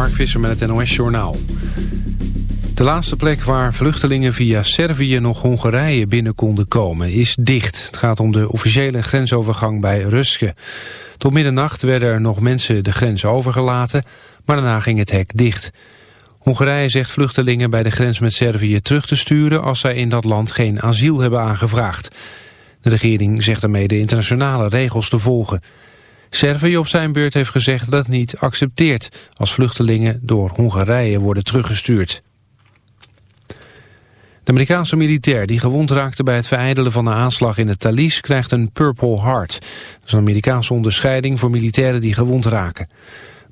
Mark Visser met het NOS Journaal. De laatste plek waar vluchtelingen via Servië nog Hongarije binnen konden komen is dicht. Het gaat om de officiële grensovergang bij Ruske. Tot middernacht werden er nog mensen de grens overgelaten, maar daarna ging het hek dicht. Hongarije zegt vluchtelingen bij de grens met Servië terug te sturen als zij in dat land geen asiel hebben aangevraagd. De regering zegt daarmee de internationale regels te volgen. Servië op zijn beurt heeft gezegd dat het niet accepteert als vluchtelingen door Hongarije worden teruggestuurd. De Amerikaanse militair die gewond raakte bij het vereidelen van de aanslag in het Thalys krijgt een Purple Heart. Dat is een Amerikaanse onderscheiding voor militairen die gewond raken.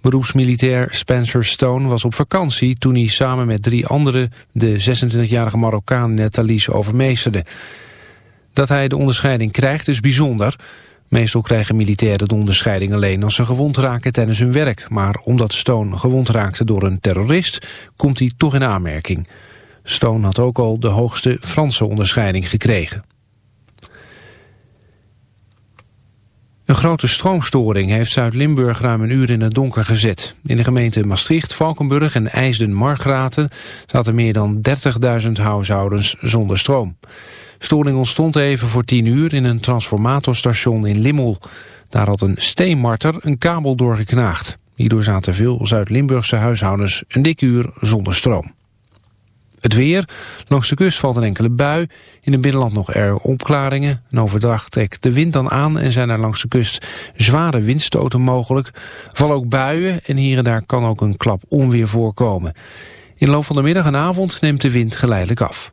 Beroepsmilitair Spencer Stone was op vakantie toen hij samen met drie anderen de 26-jarige Marokkaan in het Thalys overmeesterde. Dat hij de onderscheiding krijgt is bijzonder. Meestal krijgen militairen de onderscheiding alleen als ze gewond raken tijdens hun werk. Maar omdat Stone gewond raakte door een terrorist, komt hij toch in aanmerking. Stone had ook al de hoogste Franse onderscheiding gekregen. Een grote stroomstoring heeft Zuid-Limburg ruim een uur in het donker gezet. In de gemeenten Maastricht, Valkenburg en IJsden-Margraten zaten meer dan 30.000 huishoudens zonder stroom. Storing ontstond even voor 10 uur in een transformatorstation in Limmel. Daar had een steenmarter een kabel doorgeknaagd. Hierdoor zaten veel Zuid-Limburgse huishoudens een dik uur zonder stroom. Het weer. Langs de kust valt een enkele bui. In het binnenland nog er opklaringen. En overdag trekt de wind dan aan en zijn er langs de kust zware windstoten mogelijk. Vallen ook buien en hier en daar kan ook een klap onweer voorkomen. In de loop van de middag en avond neemt de wind geleidelijk af.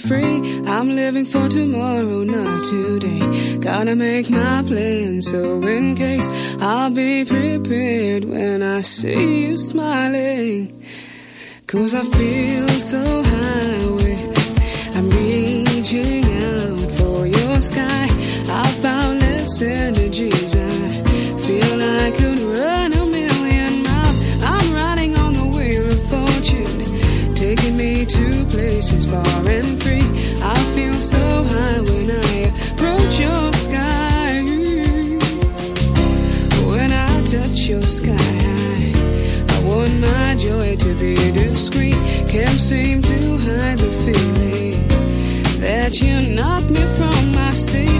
Carefree. I'm living for tomorrow, not today. Gotta make my plan, so in case I'll be prepared when I see you smiling. Cause I feel so high, seem to hide the feeling that you knocked me from my seat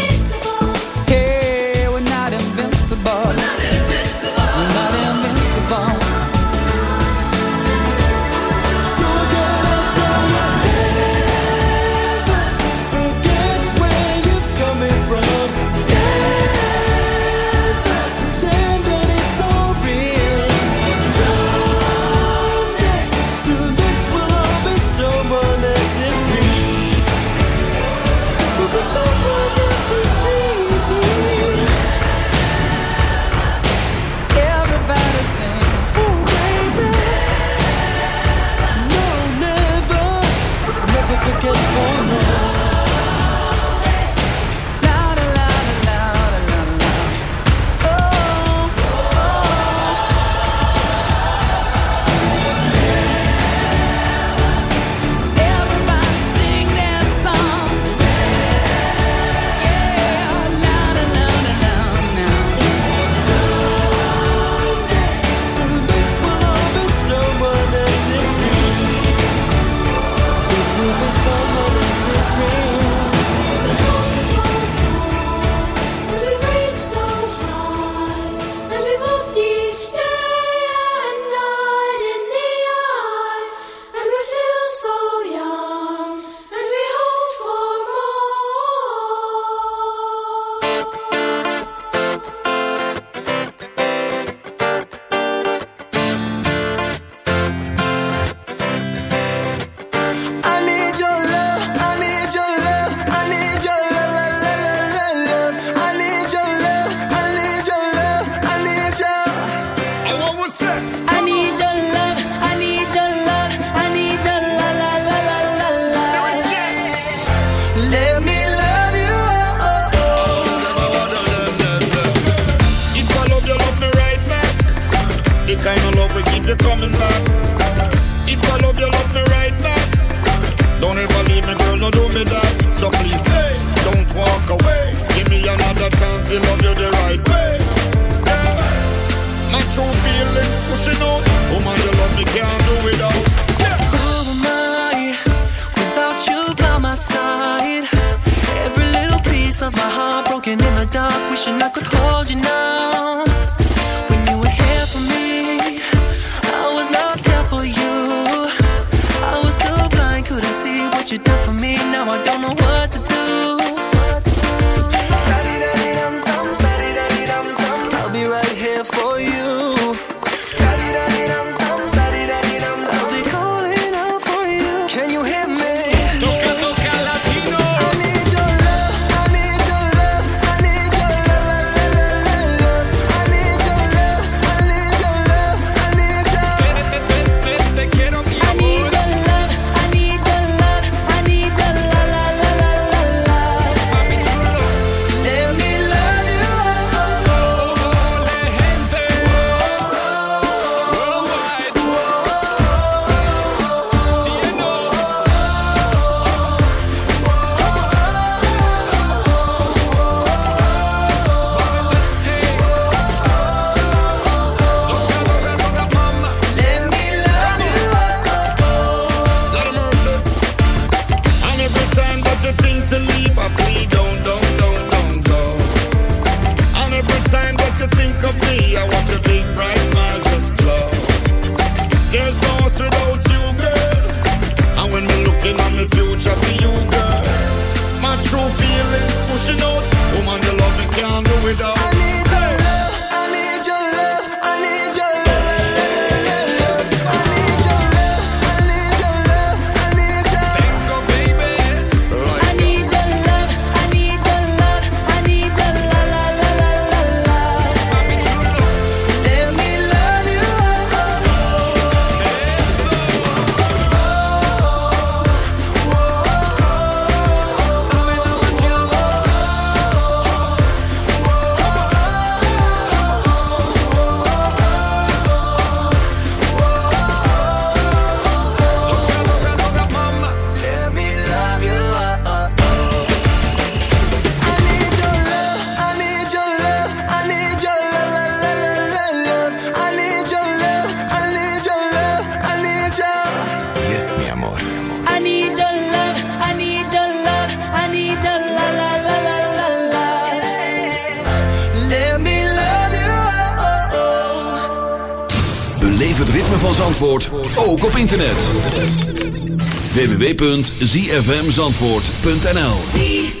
www.zfmzandvoort.nl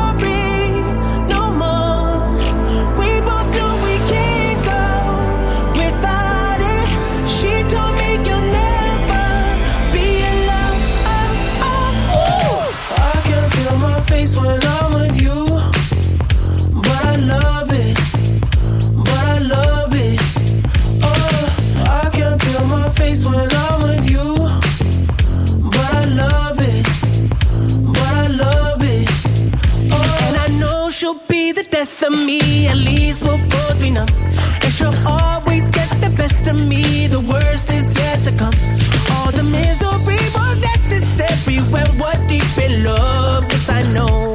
death of me, at least we'll both be numb. And she'll always get the best of me, the worst is yet to come. All the misery was necessary when we're deep in love, Yes, I know.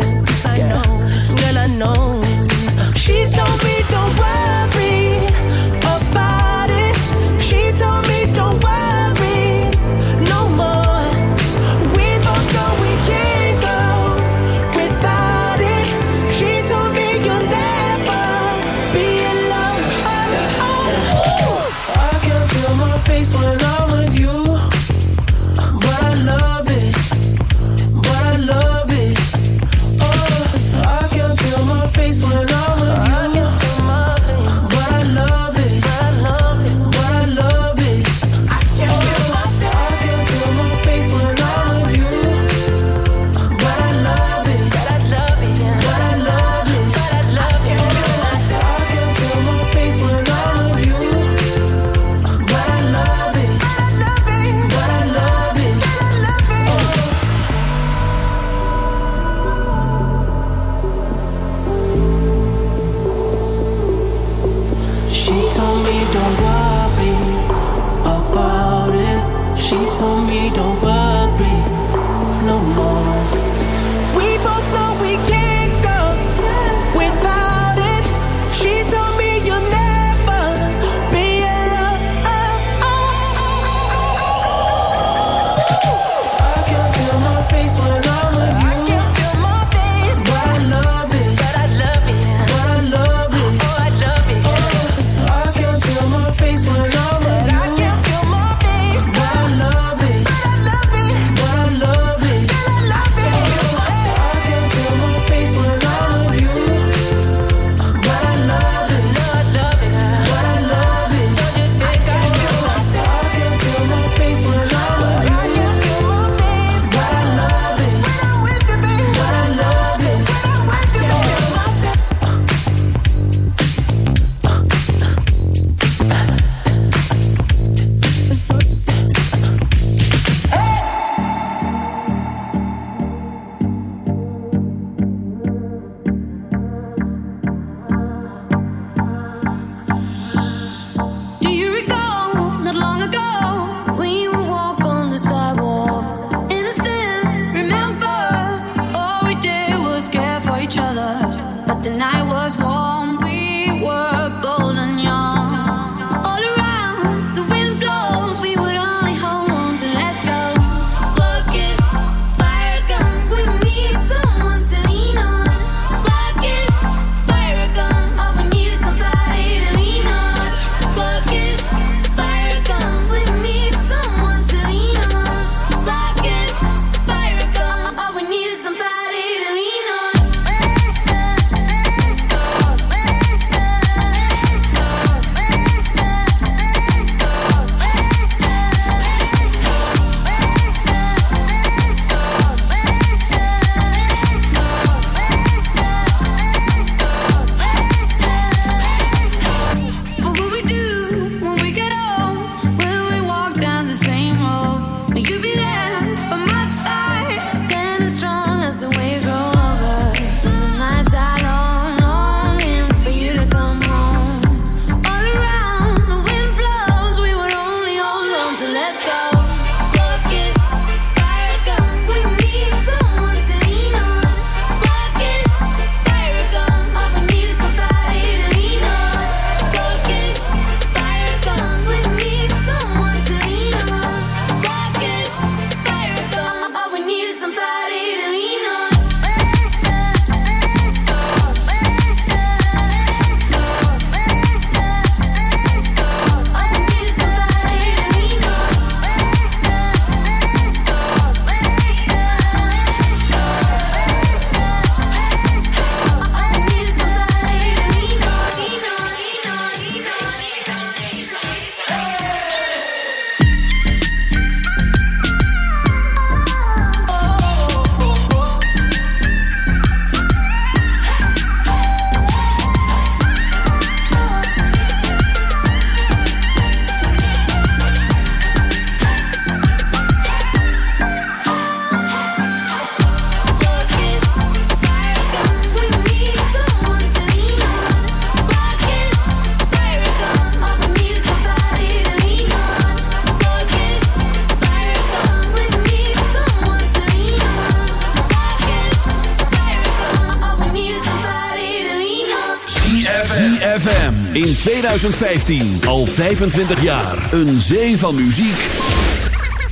2015. Al 25 jaar. Een zee van muziek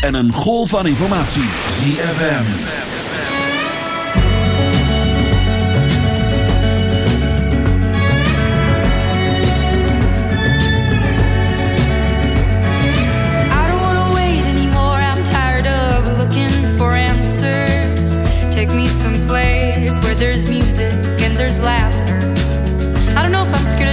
en een golf van informatie. ZFM. Take me someplace where there's music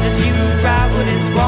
started you right with his walk.